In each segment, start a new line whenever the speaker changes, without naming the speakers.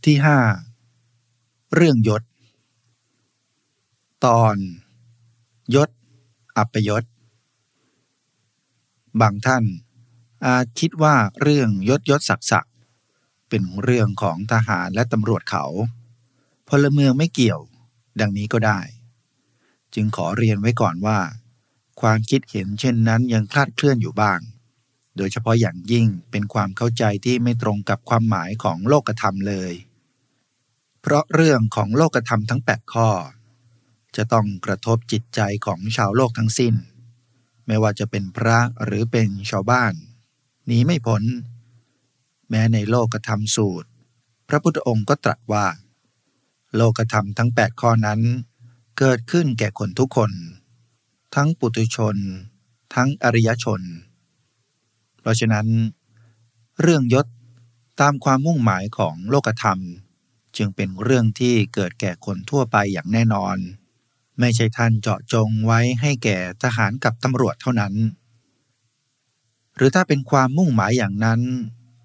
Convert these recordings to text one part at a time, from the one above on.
ทที่ห้าเรื่องยศ ตอน ยศ อัปยศ บางท่าน อาจคิดว่าเรื่องยศยศศักดิ์ศักดิ์เป็นเรื่องของทหารและตำรวจเขาพลเมืองไม่เกี่ยว ดังนี้ก็ได้ จึงขอเรียนไว้ก่อนว่า ความคิดเห็นเช่นนั้นยังคลาดเคลื่อนอยู่บ้าง โดยเฉพาะอย่างยิ่งเป็นความเข้าใจที่ไม่ตรงกับความหมายของโลกธรรมเลย เพราะเรื่องของโลกธรรมทั้ง 8 ข้อ จะต้องกระทบจิตใจของชาวโลกทั้งสิ้น ไม่ว่าจะเป็นพระหรือเป็นชาวบ้านหนีไม่พ้น แม้ในโลกธรรมสูตร พระพุทธองค์ก็ตรัสว่า โลกธรรมทั้ง 8 ข้อนั้น เกิดขึ้นแก่คนทุกคน ทั้งปุถุชน ทั้งอริยชน เพราะฉะนั้น เรื่องยศตามความมุ่งหมายของโลกธรรม จึงเป็นเรื่องที่เกิดแก่คนทั่วไปอย่างแน่นอน ไม่ใช่ท่านเจาะจงไว้ให้แก่ทหารกับตำรวจเท่านั้น หรือถ้าเป็นความมุ่งหมายอย่างนั้น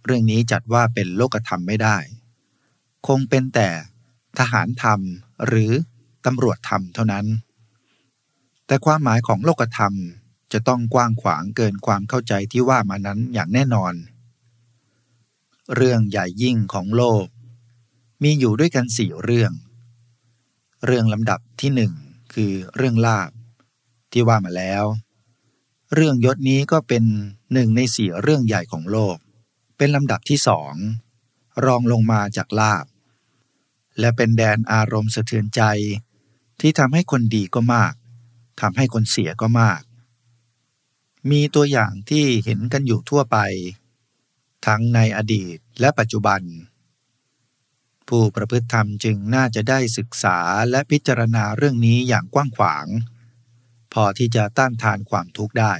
เรื่องนี้จัดว่าเป็นโลกธรรมไม่ได้ คงเป็นแต่ทหารธรรมหรือตำรวจธรรมเท่านั้น แต่ความหมายของโลกธรรมจะต้องกว้างขวางเกินความเข้าใจที่ว่ามานั้นอย่างแน่นอน เรื่องใหญ่ยิ่งของโลก มีอยู่ด้วยกันสี่เรื่อง เรื่องลำดับที่หนึ่งคือเรื่องลาบที่ว่ามาแล้ว เรื่องยศนี้ก็เป็นหนึ่งในสี่เรื่องใหญ่ของโลก เป็นลำดับที่สองรองลงมาจากลาบ และเป็นแดนอารมณ์สะเทือนใจ ที่ทำให้คนดีก็มากทำให้คนเสียก็มาก มีตัวอย่างที่เห็นกันอยู่ทั่วไป ทั้งในอดีตและปัจจุบัน ผู้ประพฤติธรรมจึงน่าจะได้ศึกษาและพิจารณาเรื่องนี้อย่างกว้างขวาง พอที่จะต้านทานความทุกข์ได้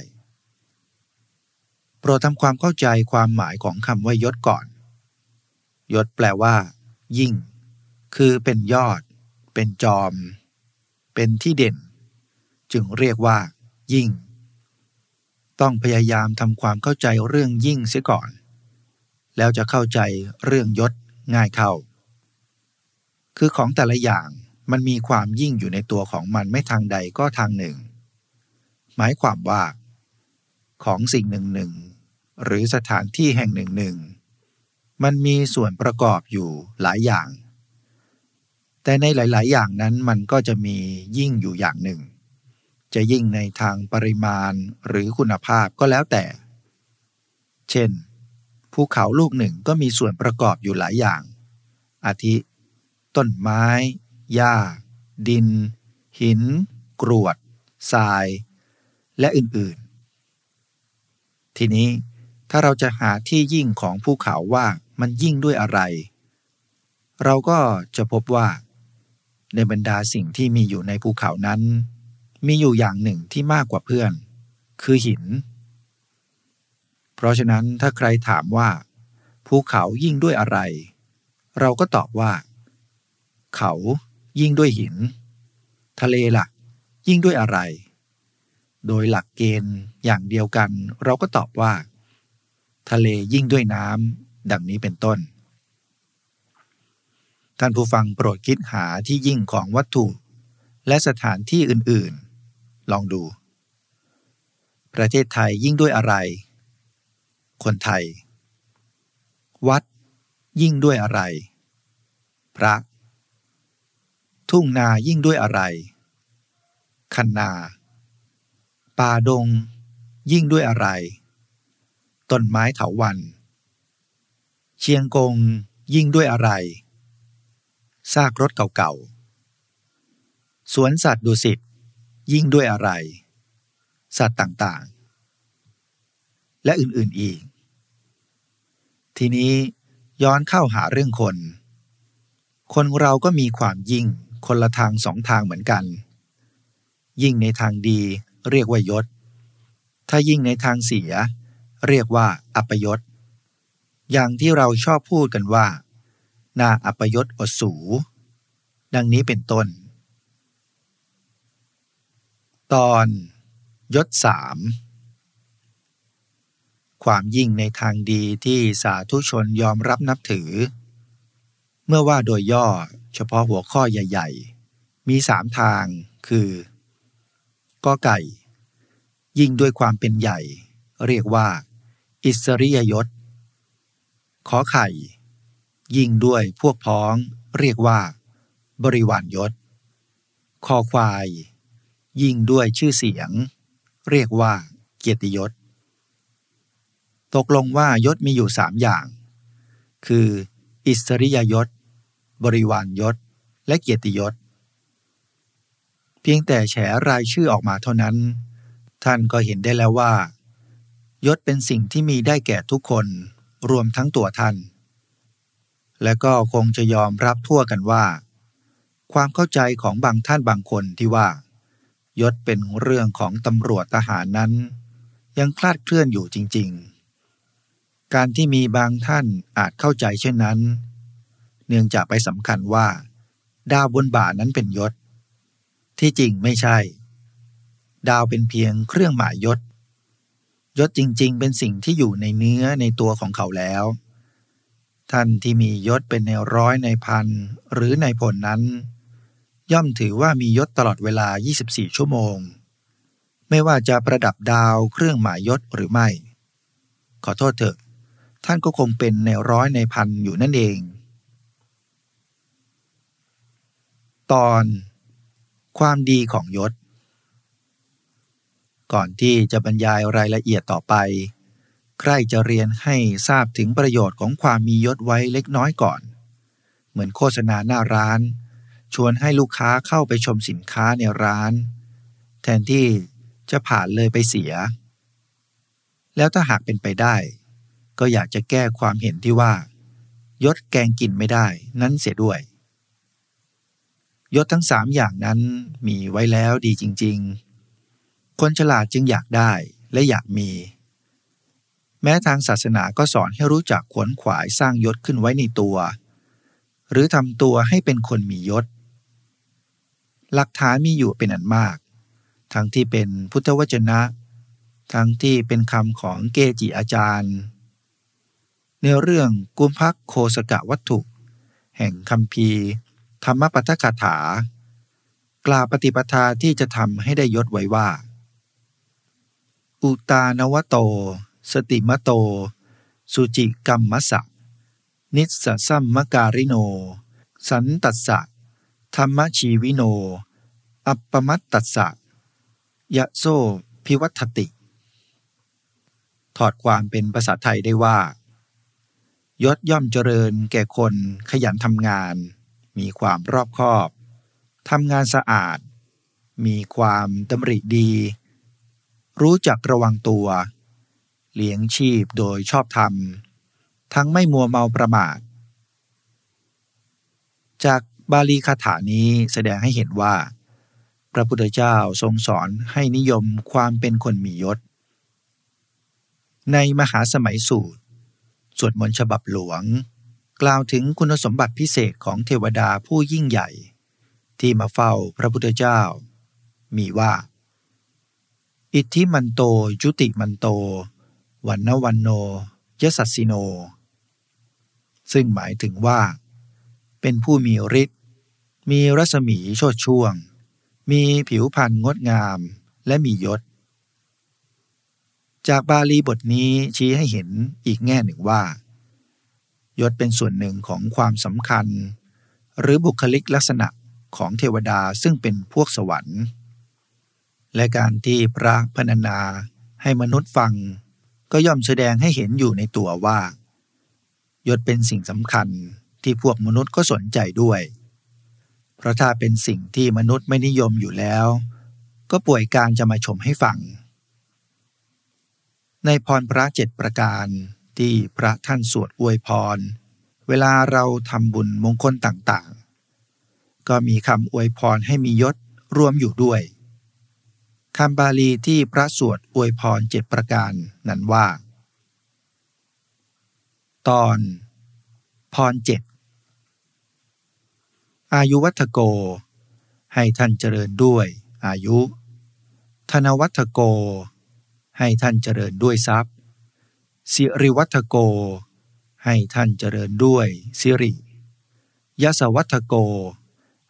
โปรดทำความเข้าใจความหมายของคำว่ายศก่อน ยศแปลว่า ยิ่ง คือเป็นยอด เป็นจอม เป็นที่เด่น จึงเรียกว่า ยิ่ง ต้องพยายามทำความเข้าใจเรื่องยิ่งเสียก่อน แล้วจะเข้าใจเรื่องยศง่ายเข้า คือของแต่ละอย่างมันมีความยิ่งอยู่ในตัวของมันไม่ทางใดก็ทางหนึ่ง หมายความว่า ของสิ่งหนึ่งหนึ่งหรือสถานที่แห่งหนึ่งหนึ่งมันมีส่วนประกอบอยู่หลายอย่าง แต่ในหลาย ๆ อย่างนั้นมันก็จะมียิ่งอยู่อย่างหนึ่ง จะยิ่งในทางปริมาณหรือคุณภาพก็แล้วแต่ เช่น ภูเขาลูกหนึ่งก็มีส่วนประกอบอยู่หลายอย่าง อาทิ ต้นไม้ หญ้า ดิน หิน กรวด ทราย และอื่นๆ ทีนี้ถ้าเราจะหาที่ยิ่งของภูเขาว่ามันยิ่งด้วยอะไร เราก็จะพบว่า ในบรรดาสิ่งที่มีอยู่ในภูเขานั้น มีอยู่อย่างหนึ่งที่มากกว่าเพื่อน คือหิน เพราะฉะนั้นถ้าใครถามว่า ภูเขายิ่งด้วยอะไร เราก็ตอบว่า เขายิ่งด้วยหิน ทะเลละ่ะ ยิ่งด้วยอะไร โดยหลักเกณฑ์อย่างเดียวกัน เราก็ตอบว่า ทะเลยิ่งด้วยน้ำดังนี้เป็นต้น ท่านผู้ฟังโปรดคิดหาที่ยิ่งของวัตถุ และสถานที่อื่นๆ ลองดู ประเทศไทยยิ่งด้วยอะไร คนไทย วัดยิ่งด้วยอะไร พระ ทุ่งนายิ่งด้วยอะไร คันนา ป่าดง ยิ่งด้วยอะไร ต้นไม้เถาวัน เชียงกงยิ่งด้วยอะไร ซากรถเก่าๆ สวนสัตว์ดุสิตยิ่งด้วยอะไร สัตว์ต่างๆ และอื่นๆอีก ทีนี้ย้อนเข้าหาเรื่องคน คนเราก็มีความยิ่ง คนละทางสองทางเหมือนกัน ยิ่งในทางดีเรียกว่ายศ ถ้ายิ่งในทางเสีย เรียกว่าอัปยศ อย่างที่เราชอบพูดกันว่านาอัปยศอสู ดังนี้เป็นต้น ตอนยศสามความยิ่งในทางดีที่สาธุชนยอมรับนับถือ เมื่อว่าโดยย่อเฉพาะหัวข้อใหญ่ ๆ มีสามทางคือกอไก่ ยิ่งด้วยความเป็นใหญ่ เรียกว่า อิสริยยศ ขอไข่ ยิ่งด้วยพวกพ้อง เรียกว่า บริวารยศ คอควาย ยิ่งด้วยชื่อเสียง เรียกว่า เกียรติยศ ตกลงว่ายศมีอยู่สามอย่าง คือ อิสริยยศ บริวารยศ และเกียรติยศ เพียงแต่แฉรายชื่อออกมาเท่านั้น ท่านก็เห็นได้แล้วว่า ยศเป็นสิ่งที่มีได้แก่ทุกคนรวมทั้งตัวท่าน และก็คงจะยอมรับทั่วกันว่า ความเข้าใจของบางท่านบางคนที่ว่า ยศเป็นเรื่องของตำรวจทหารนั้น ยังคลาดเคลื่อนอยู่จริง ๆ การที่มีบางท่านอาจเข้าใจเช่นนั้น เนื่องจากไปสำคัญว่า ดาวบนบ่านั้นเป็นยศ ที่จริงไม่ใช่ ดาวเป็นเพียงเครื่องหมายยศ ยศจริงๆ เป็นสิ่งที่อยู่ในเนื้อในตัวของเขาแล้ว ท่านที่มียศเป็นในร้อยในพันหรือในพลนั้น ย่อมถือว่ามียศตลอดเวลา 24 ชั่วโมง ไม่ว่าจะประดับดาวเครื่องหมายยศหรือไม่ ขอโทษเถอะ ท่านก็คงเป็นในร้อยในพันอยู่นั่นเอง ตอนความดีของยศ ก่อนที่จะบรรยายรายละเอียดต่อไป ใครจะเรียนให้ทราบถึงประโยชน์ของความมียศไว้เล็กน้อยก่อน เหมือนโฆษณาหน้าร้าน ชวนให้ลูกค้าเข้าไปชมสินค้าในร้าน แทนที่จะผ่านเลยไปเสีย แล้วถ้าหากเป็นไปได้ ก็อยากจะแก้ความเห็นที่ว่า ยศแกงกินไม่ได้นั้นเสียด้วย ยศทั้งสามอย่างนั้นมีไว้แล้วดีจริง ๆ คนฉลาดจึงอยากได้และอยากมี แม้ทางศาสนาก็สอนให้รู้จักขวนขวายสร้างยศขึ้นไว้ในตัว หรือทำตัวให้เป็นคนมียศ หลักฐานมีอยู่เป็นอันมาก ทั้งที่เป็นพุทธวจนะ ทั้งที่เป็นคำของเกจิอาจารย์ ในเรื่องกุมพักโคสกะวัตถุ แห่งคำพี ธรรมปัฏคาถา กล่าวปฏิปทาที่จะทำให้ได้ยศไว้ว่า อุตานวโต สติมโต สุจิกรรมมสะนิสสสัมมการิโน สันตัสสะธรรมชีวิโน อัปปมัตตัสสะยะโซพิวัตติ ถอดความเป็นภาษาไทยได้ว่า ยศย่อมเจริญแก่คนขยันทำงาน มีความรอบคอบทำงานสะอาด มีความดำริดี รู้จักระวังตัว เลี้ยงชีพโดยชอบธรรม ทั้งไม่มัวเมาประมาท จากบาลีคาถานี้แสดงให้เห็นว่า พระพุทธเจ้าทรงสอนให้นิยมความเป็นคนมียศ ในมหาสมัยสูตร สวดมนต์ฉบับหลวง กล่าวถึงคุณสมบัติพิเศษของเทวดาผู้ยิ่งใหญ่ ที่มาเฝ้าพระพุทธเจ้า มีว่า อิทธิมันโตจุติมันโต วันนวันโนยสัสสิโน ซึ่งหมายถึงว่า เป็นผู้มีฤทธิ์มีรัศมีโชดช่วง มีผิวพรรณงดงามและมียศ จากบาลีบทนี้ชี้ให้เห็นอีกแง่หนึ่งว่า ยศเป็นส่วนหนึ่งของความสำคัญ หรือบุคลิกลักษณะของเทวดาซึ่งเป็นพวกสวรรค์ และการที่พระพรรณนาให้มนุษย์ฟัง ก็ย่อมแสดงให้เห็นอยู่ในตัวว่า ยศเป็นสิ่งสำคัญที่พวกมนุษย์ก็สนใจด้วย เพราะถ้าเป็นสิ่งที่มนุษย์ไม่นิยมอยู่แล้ว ก็ป่วยการจะมาชมให้ฟัง ในพรพระเจ็ดประการ ที่พระท่านสวดอวยพร เวลาเราทำบุญมงคลต่างๆ ก็มีคำอวยพรให้มียศรวมอยู่ด้วยคำบาลีที่พระสวดอวยพรเจ็ดประการนั้นว่า ตอนพรเจ็ดอายุวัฒโก ให้ท่านเจริญด้วย อายุ ธนวัฒโก ให้ท่านเจริญด้วยทรัพย์ สิริวัฒโก ให้ท่านเจริญด้วยสิริยศวัตโก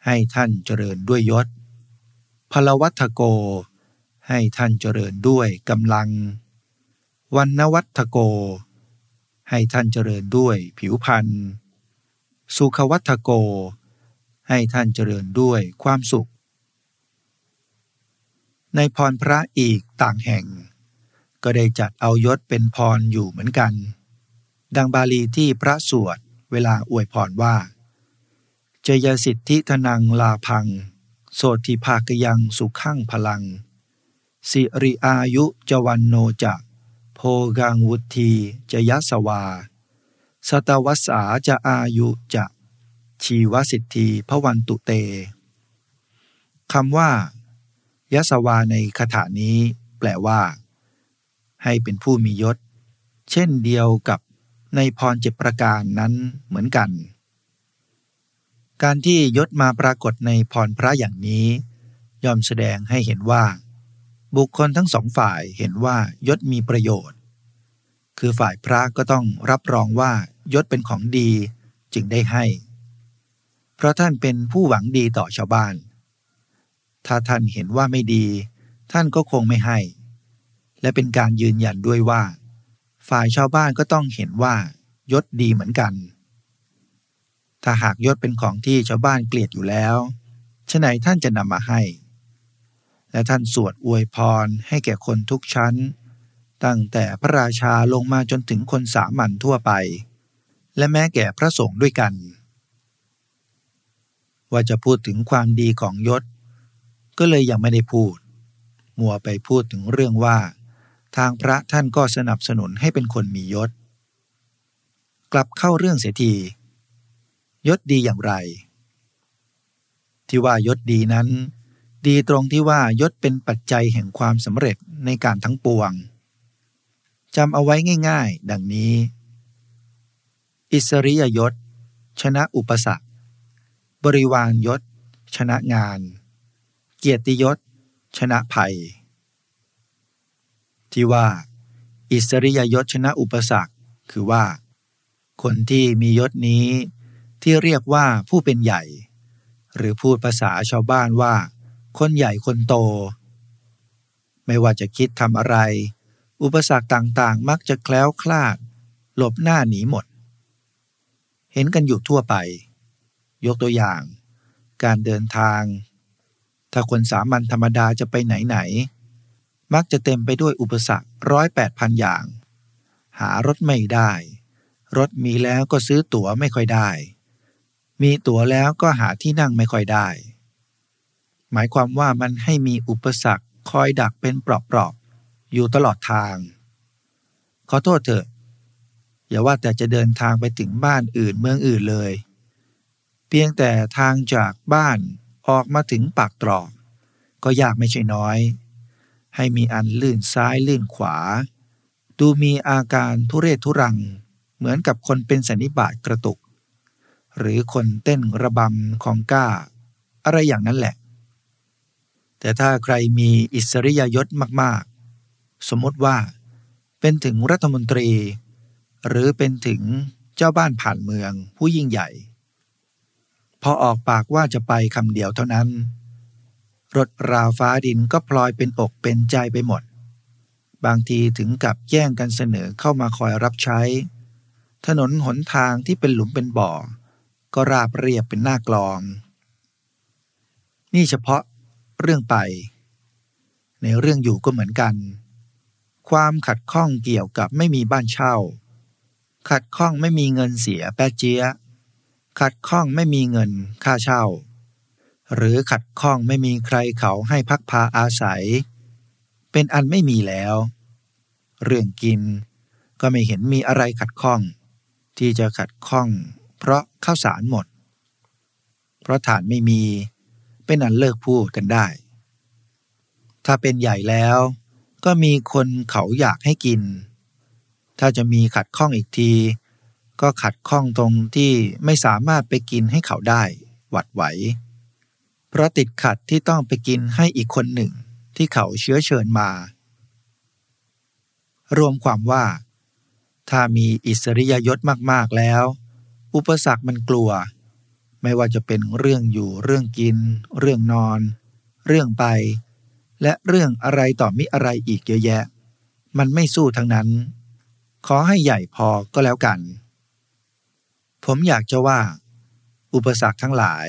ให้ท่านเจริญด้วยยศพลวัตโก ให้ท่านเจริญด้วยกำลัง วันนวัตโก ให้ท่านเจริญด้วยผิวพรรณสุขวัตโก ให้ท่านเจริญด้วยความสุข ในพรพระอีกต่างแห่ง ก็ได้จัดเอายศเป็นพรอยู่เหมือนกัน ดังบาลีที่พระสวดเวลาอวยพรว่า เจยสิทธิธนังลาพัง โสติภากยังสุขังพลัง สิริอายุจวันโนจะโพกังวุธีจยสวา สตวัสาจะอายุจะ ชีวสิทธิพวันตุเตคำว่ายสวาในคาถานี้แปลว่า ให้เป็นผู้มียศ เช่นเดียวกับในพรเจ็ประการนั้นเหมือนกัน การที่ยศมาปรากฏในพรพระอย่างนี้ ย่อมแสดงให้เห็นว่า บุคคลทั้งสองฝ่ายเห็นว่ายศมีประโยชน์ คือฝ่ายพระก็ต้องรับรองว่ายศเป็นของดีจึงได้ให้ เพราะท่านเป็นผู้หวังดีต่อชาวบ้าน ถ้าท่านเห็นว่าไม่ดี ท่านก็คงไม่ให้ และเป็นการยืนยันด้วยว่า ฝ่ายชาวบ้านก็ต้องเห็นว่ายศดีเหมือนกัน ถ้าหากยศเป็นของที่ชาวบ้านเกลียดอยู่แล้วฉะไหนท่านจะนำมาให้ และท่านสวดอวยพรให้แก่คนทุกชั้น ตั้งแต่พระราชาลงมาจนถึงคนสามัญทั่วไป และแม้แก่พระสงฆ์ด้วยกัน ว่าจะพูดถึงความดีของยศ ก็เลยยังไม่ได้พูด มัวไปพูดถึงเรื่องว่า ทางพระท่านก็สนับสนุนให้เป็นคนมียศ กลับเข้าเรื่องเสียที ยศดีอย่างไร ที่ว่ายศดีนั้น ดีตรงที่ว่ายศเป็นปัจจัยแห่งความสำเร็จในการทั้งปวงจำเอาไว้ง่ายๆ ดังนี้ อิสริยยศ ชนะอุปสรรค บริวารยศ ชนะงาน เกียรติยศ ชนะภัย ที่ว่า อิสริยยศชนะอุปสรรค คือว่า คนที่มียศนี้ ที่เรียกว่าผู้เป็นใหญ่ หรือพูดภาษาชาวบ้านว่า คนใหญ่คนโต ไม่ว่าจะคิดทำอะไร อุปสรรคต่างๆ มักจะแคล้วคลาด หลบหน้าหนีหมด เห็นกันอยู่ทั่วไป ยกตัวอย่าง การเดินทาง ถ้าคนสามัญธรรมดาจะไปไหนไหน มักจะเต็มไปด้วยอุปสรรคร้อยแปดพันอย่าง หารถไม่ได้ รถมีแล้วก็ซื้อตั๋วไม่ค่อยได้ มีตั๋วแล้วก็หาที่นั่งไม่ค่อยได้ หมายความว่ามันให้มีอุปสรรคคอยดักเป็นเปราะๆอยู่ตลอดทาง ขอโทษเถอะ อย่าว่าแต่จะเดินทางไปถึงบ้านอื่นเมืองอื่นเลย เพียงแต่ทางจากบ้านออกมาถึงปากตรอก ก็ยากไม่ใช่น้อย ให้มีอันลื่นซ้ายลื่นขวา ดูมีอาการทุเรศทุรัง เหมือนกับคนเป็นสันนิบาตกระตุก หรือคนเต้นระบำของก้า อะไรอย่างนั้นแหละ แต่ถ้าใครมีอิสริยยศมากๆ สมมติว่าเป็นถึงรัฐมนตรี หรือเป็นถึงเจ้าบ้านผ่านเมืองผู้ยิ่งใหญ่ พอออกปากว่าจะไปคำเดียวเท่านั้น รถราวฟ้าดินก็พลอยเป็นอกเป็นใจไปหมด บางทีถึงกับแย่งกันเสนอเข้ามาคอยรับใช้ ถนนหนทางที่เป็นหลุมเป็นบ่อ ก็ราบเรียบเป็นหน้ากลอง นี่เฉพาะเรื่องไป ในเรื่องอยู่ก็เหมือนกัน ความขัดข้องเกี่ยวกับไม่มีบ้านเช่า ขัดข้องไม่มีเงินเสียแปะเจียขัดข้องไม่มีเงินค่าเช่า หรือขัดข้องไม่มีใครเขาให้พักพาอาศัย เป็นอันไม่มีแล้ว เรื่องกินก็ไม่เห็นมีอะไรขัดข้อง ที่จะขัดข้อง เพราะข้าวสารหมด เพราะฐานไม่มีเป็นอันเลิกพูดกันได้ ถ้าเป็นใหญ่แล้วก็มีคนเขาอยากให้กิน ถ้าจะมีขัดข้องอีกที ก็ขัดข้องตรงที่ไม่สามารถไปกินให้เขาได้ หวัดไหว เพราะติดขัดที่ต้องไปกินให้อีกคนหนึ่งที่เขาเชื้อเชิญมา รวมความว่า ถ้ามีอิสริยยศมากๆแล้ว อุปสรรคมันกลัว ไม่ว่าจะเป็นเรื่องอยู่เรื่องกิน เรื่องนอน เรื่องไป และเรื่องอะไรต่อมิอะไรอีกเยอะแยะ มันไม่สู้ทั้งนั้น ขอให้ใหญ่พอก็แล้วกัน ผมอยากจะว่า อุปสรรคทั้งหลาย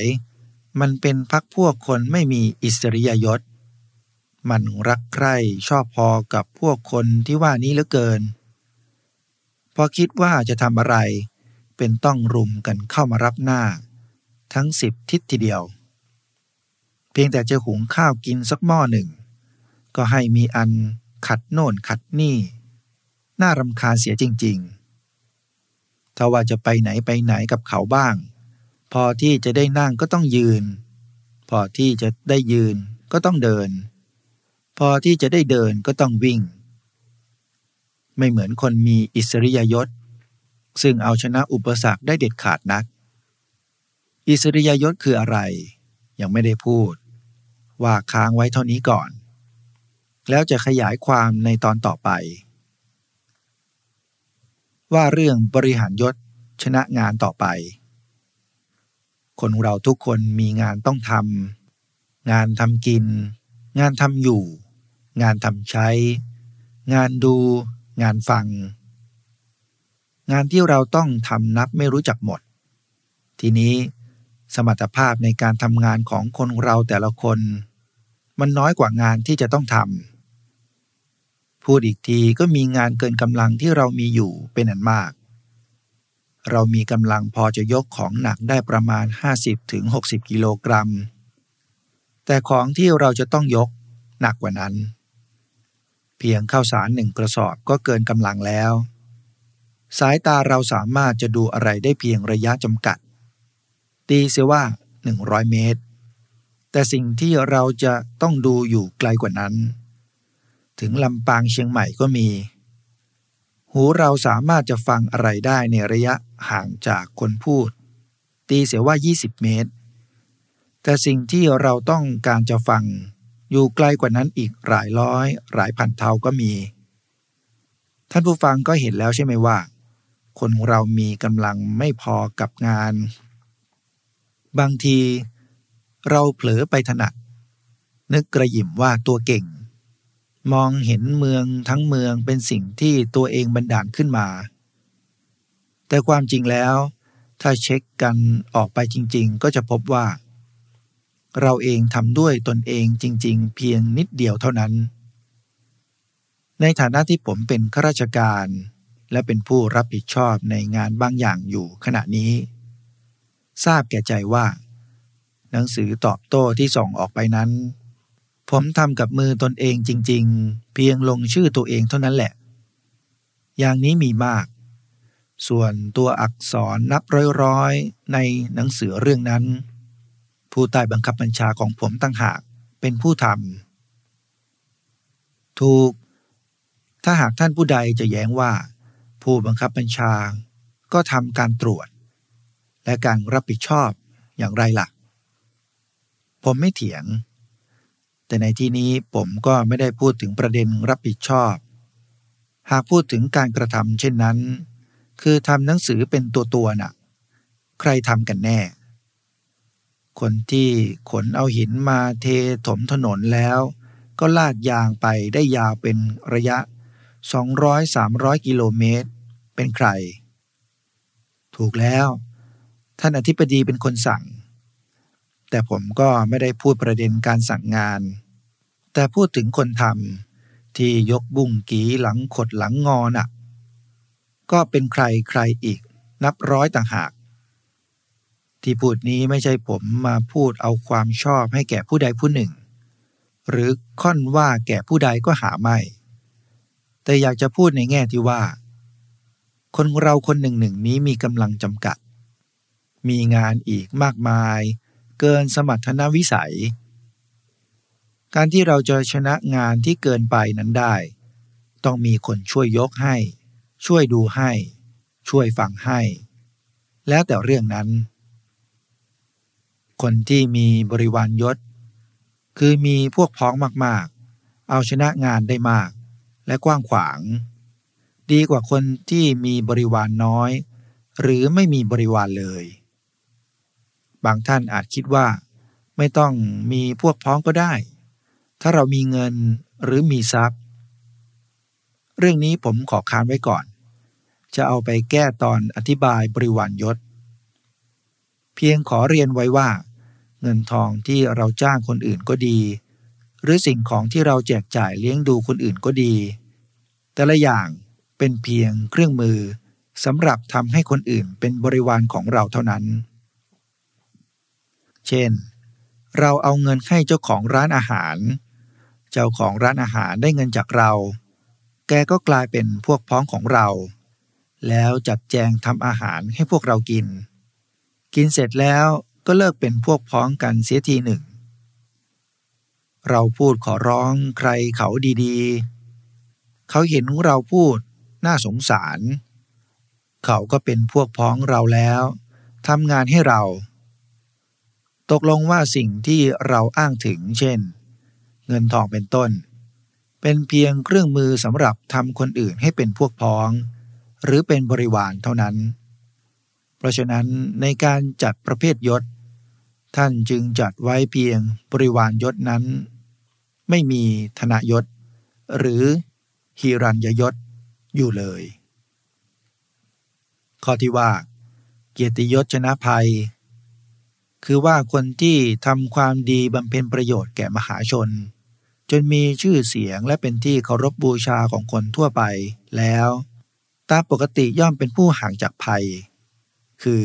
มันเป็นพักพวกคนไม่มีอิสริยยศ มันรักใคร่ชอบพอกับพวกคนที่ว่านี้เหลือเกิน พอคิดว่าจะทำอะไร เป็นต้องรุมกันเข้ามารับหน้า ทั้งสิบทิศทีเดียว เพียงแต่จะหุงข้าวกินสักหม้อหนึ่ง ก็ให้มีอันขัดโน่นขัดนี่ น่ารำคาญเสียจริง ๆ ถ้าว่าจะไปไหนไปไหนกับเขาบ้าง พอที่จะได้นั่งก็ต้องยืน พอที่จะได้ยืนก็ต้องเดิน พอที่จะได้เดินก็ต้องวิ่ง ไม่เหมือนคนมีอิสริยยศ ซึ่งเอาชนะอุปสรรคได้เด็ดขาดนัก อิสริยยศคืออะไร ยังไม่ได้พูด ว่าค้างไว้เท่านี้ก่อน แล้วจะขยายความในตอนต่อไป ว่าเรื่องบริหารยศชนะงานต่อไป คนเราทุกคนมีงานต้องทำงานทำกิน งานทำอยู่ งานทำใช้ งานดู งานฟัง งานที่เราต้องทำนับไม่รู้จักหมด ทีนี้สมรรถภาพในการทำงานของคนเราแต่ละคน มันน้อยกว่างานที่จะต้องทำพูดอีกทีก็มีงานเกินกำลังที่เรามีอยู่เป็นอันมาก เรามีกำลังพอจะยกของหนักได้ประมาณ 50-60 กิโลกรัม แต่ของที่เราจะต้องยกหนักกว่านั้น เพียงข้าวสารหนึ่งกระสอบก็เกินกำลังแล้ว สายตาเราสามารถจะดูอะไรได้เพียงระยะจำกัด ตีเสียว่า 100 เมตร แต่สิ่งที่เราจะต้องดูอยู่ไกลกว่านั้น ถึงลำปางเชียงใหม่ก็มี หูเราสามารถจะฟังอะไรได้ในระยะห่างจากคนพูด ตีเสียว่า 20 เมตร แต่สิ่งที่เราต้องการจะฟัง อยู่ไกลกว่านั้นอีกหลายร้อย หลายพันเท่าก็มี ท่านผู้ฟังก็เห็นแล้วใช่ไหมว่า คนของเรามีกำลังไม่พอกับงาน บางที เราเผลอไปถนัด นึกกระยิมว่าตัวเก่ง มองเห็นเมืองทั้งเมืองเป็นสิ่งที่ตัวเองบันดาลขึ้นมา แต่ความจริงแล้ว ถ้าเช็คกันออกไปจริง ๆ ก็จะพบว่า เราเองทำด้วยตนเองจริง ๆ เพียงนิดเดียวเท่านั้น ในฐานะที่ผมเป็นข้าราชการ และเป็นผู้รับผิดชอบในงานบางอย่างอยู่ขณะนี้ ทราบแก่ใจว่า หนังสือตอบโต้ที่ส่งออกไปนั้น ผมทำกับมือตนเองจริง ๆ เพียงลงชื่อตัวเองเท่านั้นแหละ อย่างนี้มีมาก ส่วนตัวอักษรนับร้อยๆ ในหนังสือเรื่องนั้น ผู้ใต้บังคับบัญชาของผมตั้งหากเป็นผู้ทำถูก ถ้าหากท่านผู้ใดจะแย้งว่า ผู้บังคับบัญชาก็ทำการตรวจ และการรับผิดชอบอย่างไรล่ะ ผมไม่เถียง แต่ในที่นี้ผมก็ไม่ได้พูดถึงประเด็นรับผิดชอบ หากพูดถึงการกระทำเช่นนั้น คือทำหนังสือเป็นตัวตัวน่ะ ใครทำกันแน่ คนที่ขนเอาหินมาเทถมถนนแล้ว ก็ลาดยางไปได้ยาวเป็นระยะ 200-300 กิโลเมตร เป็นใคร ถูกแล้ว ท่านอธิบดีเป็นคนสั่ง แต่ผมก็ไม่ได้พูดประเด็นการสั่งงาน แต่พูดถึงคนทำที่ยกบุ้งกีหลังขดหลังงอน่ะ ก็เป็นใครใครอีก นับร้อยต่างหาก ที่พูดนี้ไม่ใช่ผมมาพูดเอาความชอบให้แก่ผู้ใดผู้หนึ่ง หรือค่อนว่าแก่ผู้ใดก็หาไม่ แต่อยากจะพูดในแง่ที่ว่า คนเราคนหนึ่งหนึ่งนี้มีกำลังจำกัด มีงานอีกมากมาย เกินสมรรถนวิสัย การที่เราจะชนะงานที่เกินไปนั้นได้ ต้องมีคนช่วยยกให้ ช่วยดูให้ ช่วยฟังให้ แล้วแต่เรื่องนั้น คนที่มีบริวารยศ คือมีพวกพ้องมากๆ เอาชนะงานได้มาก และกว้างขวาง ดีกว่าคนที่มีบริวารน้อย หรือไม่มีบริวารเลย บางท่านอาจคิดว่า ไม่ต้องมีพวกพ้องก็ได้ ถ้าเรามีเงินหรือมีทรัพย์ เรื่องนี้ผมขอค้านไว้ก่อน จะเอาไปแก้ตอนอธิบายบริวารยศ เพียงขอเรียนไว้ว่า เงินทองที่เราจ้างคนอื่นก็ดี หรือสิ่งของที่เราแจกจ่ายเลี้ยงดูคนอื่นก็ดี แต่ละอย่างเป็นเพียงเครื่องมือสำหรับทำให้คนอื่นเป็นบริวารของเราเท่านั้น เช่น เราเอาเงินให้เจ้าของร้านอาหาร เจ้าของร้านอาหารได้เงินจากเรา แกก็กลายเป็นพวกพ้องของเรา แล้วจัดแจงทำอาหารให้พวกเรากิน กินเสร็จแล้วก็เลิกเป็นพวกพ้องกันเสียทีหนึ่ง เราพูดขอร้องใครเขาดีๆ เขาเห็นเราพูดน่าสงสาร เขาก็เป็นพวกพ้องเราแล้วทำงานให้เรา ตกลงว่าสิ่งที่เราอ้างถึงเช่น เงินทองเป็นต้น เป็นเพียงเครื่องมือสำหรับทำคนอื่นให้เป็นพวกพ้อง หรือเป็นบริวารเท่านั้น เพราะฉะนั้นในการจัดประเภทยศ ท่านจึงจัดไว้เพียงบริวารยศนั้น ไม่มีธนยศ หรือฮิรัญยยศอยู่เลย ข้อที่ว่า เกียรติยศชนะภัย คือว่าคนที่ทำความดีบำเพ็ญประโยชน์แก่มหาชน จนมีชื่อเสียงและเป็นที่เคารพบบูชาของคนทั่วไปแล้ว ตามปกติย่อมเป็นผู้ห่างจากภัย คือ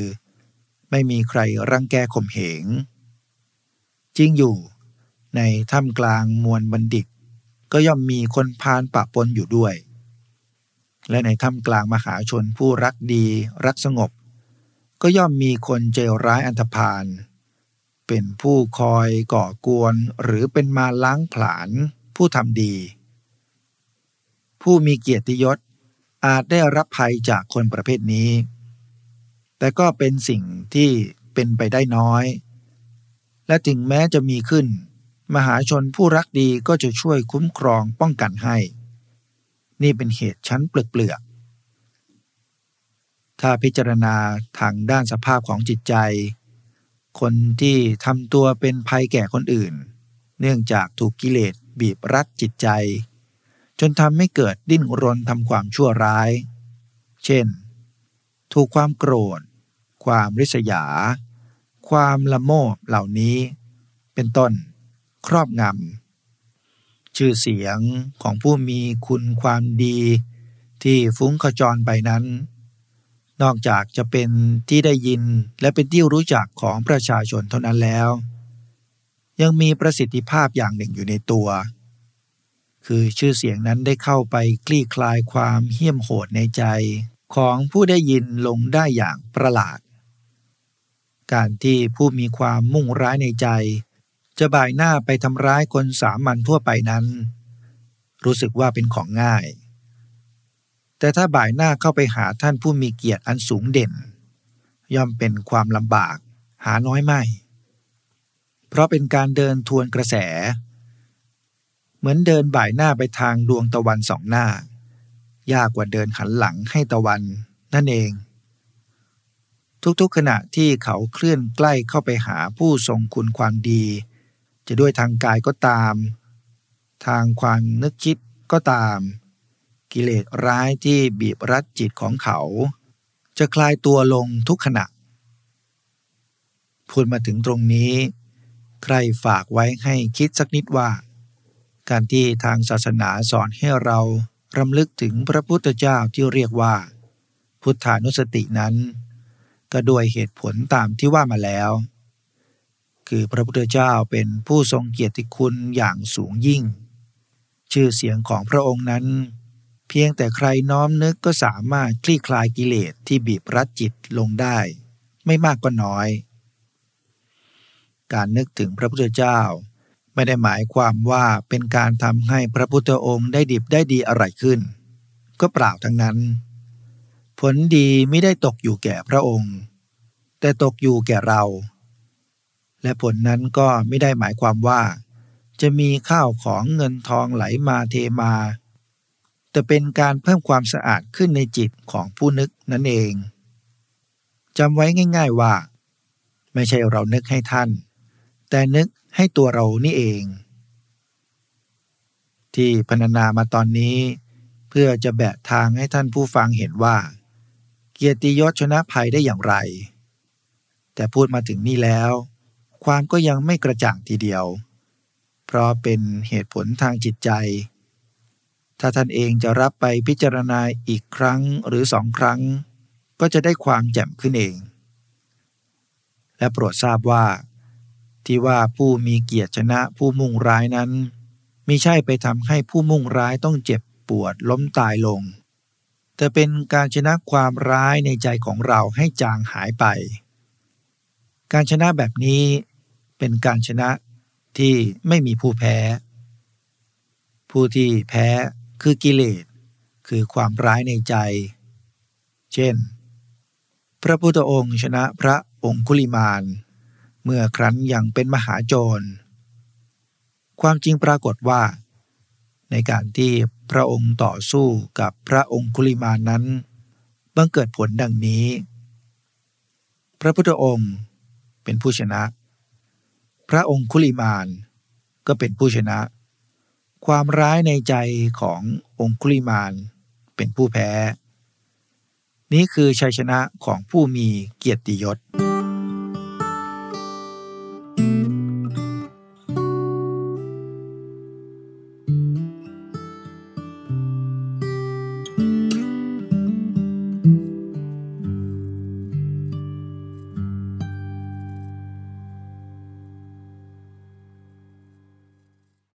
ไม่มีใครรังแกข่มเหง จริงอยู่ ในถ้ำกลางมวลบัณฑิต ก็ย่อมมีคนพานปะปนอยู่ด้วย และในถ้ำกลางมหาชนผู้รักดีรักสงบก็ย่อมมีคนเจร้ายอันธพาล เป็นผู้คอยก่อกวนหรือเป็นมาล้างผลาญผู้ทำดี ผู้มีเกียรติยศอาจได้รับภัยจากคนประเภทนี้ แต่ก็เป็นสิ่งที่เป็นไปได้น้อย และถึงแม้จะมีขึ้น มหาชนผู้รักดีก็จะช่วยคุ้มครองป้องกันให้ นี่เป็นเหตุชั้นเปลือกๆถ้าพิจารณาทางด้านสภาพของจิตใจ คนที่ทำตัวเป็นภัยแก่คนอื่น เนื่องจากถูกกิเลสบีบรัดจิตใจ จนทำให้เกิดดิ้นรนทำความชั่วร้าย เช่น ถูกความโกรธ ความริษยา ความละโมบเหล่านี้ เป็นต้น ครอบงำชื่อเสียงของผู้มีคุณความดี ที่ฟุ้งขจรไปนั้น นอกจากจะเป็นที่ได้ยินและเป็นที่รู้จักของประชาชนเท่านั้นแล้ว ยังมีประสิทธิภาพอย่างหนึ่งอยู่ในตัว คือชื่อเสียงนั้นได้เข้าไปคลี่คลายความเหี้ยมโหดในใจของผู้ได้ยินลงได้อย่างประหลาด การที่ผู้มีความมุ่งร้ายในใจ จะบ่ายหน้าไปทำร้ายคนสามัญทั่วไปนั้น รู้สึกว่าเป็นของง่าย แต่ถ้าบ่ายหน้าเข้าไปหาท่านผู้มีเกียรติอันสูงเด่น ย่อมเป็นความลำบากหาน้อยไม่ เพราะเป็นการเดินทวนกระแส เหมือนเดินบ่ายหน้าไปทางดวงตะวันสองหน้า ยากกว่าเดินหันหลังให้ตะวันนั่นเอง ทุกๆขณะที่เขาเคลื่อนใกล้เข้าไปหาผู้ทรงคุณความดี จะด้วยทางกายก็ตาม ทางความนึกคิดก็ตาม กิเลสร้ายที่บีบรัดจิตของเขา จะคลายตัวลงทุกขณะ พูดมาถึงตรงนี้ ใครฝากไว้ให้คิดสักนิดว่า การที่ทางศาสนาสอนให้เรารำลึกถึงพระพุทธเจ้าที่เรียกว่า พุทธานุสตินั้น ก็ด้วยเหตุผลตามที่ว่ามาแล้ว คือพระพุทธเจ้าเป็นผู้ทรงเกียรติคุณอย่างสูงยิ่ง ชื่อเสียงของพระองค์นั้น เพียงแต่ใครน้อมนึกก็สามารถคลี่คลายกิเลสที่บีบรัดจิตลงได้ ไม่มากก็น้อย การนึกถึงพระพุทธเจ้า ไม่ได้หมายความว่าเป็นการทำให้พระพุทธองค์ได้ดิบได้ดีอะไรขึ้น ก็เปล่าทั้งนั้น ผลดีไม่ได้ตกอยู่แก่พระองค์ แต่ตกอยู่แก่เรา และผลนั้นก็ไม่ได้หมายความว่า จะมีข้าวของเงินทองไหลมาเทมา แต่เป็นการเพิ่มความสะอาดขึ้นในจิตของผู้นึกนั่นเองจำไว้ง่าย ๆว่า ไม่ใช่เรานึกให้ท่าน แต่นึกให้ตัวเรานี่เอง ที่พรรณนามาตอนนี้ เพื่อจะแบะทางให้ท่านผู้ฟังเห็นว่า เกียรติยศชนะภัยได้อย่างไร แต่พูดมาถึงนี่แล้ว ความก็ยังไม่กระจ่างทีเดียว เพราะเป็นเหตุผลทางจิตใจ ถ้าท่านเองจะรับไปพิจารณาอีกครั้งหรือสองครั้ง ก็จะได้ความแจ่มขึ้นเอง และโปรดทราบว่า ที่ว่าผู้มีเกียรติชนะผู้มุ่งร้ายนั้นมิใช่ไปทำให้ผู้มุ่งร้ายต้องเจ็บปวดล้มตายลง แต่เป็นการชนะความร้ายในใจของเราให้จางหายไป การชนะแบบนี้เป็นการชนะที่ไม่มีผู้แพ้ ผู้ที่แพ้ คือกิเลส คือความร้ายในใจ เช่น พระพุทธองค์ชนะพระองคุลิมานเมื่อครั้นยังเป็นมหาโจร ความจริงปรากฏว่า ในการที่พระองค์ต่อสู้กับพระองคุลิมานนั้นบังเกิดผลดังนี้ พระพุทธองค์เป็นผู้ชนะ พระองคุลิมานก็เป็นผู้ชนะ ความร้ายในใจขององคุลิมานเป็นผู้แพ้ นี้คือชัยชนะของผู้มีเกียรติยศ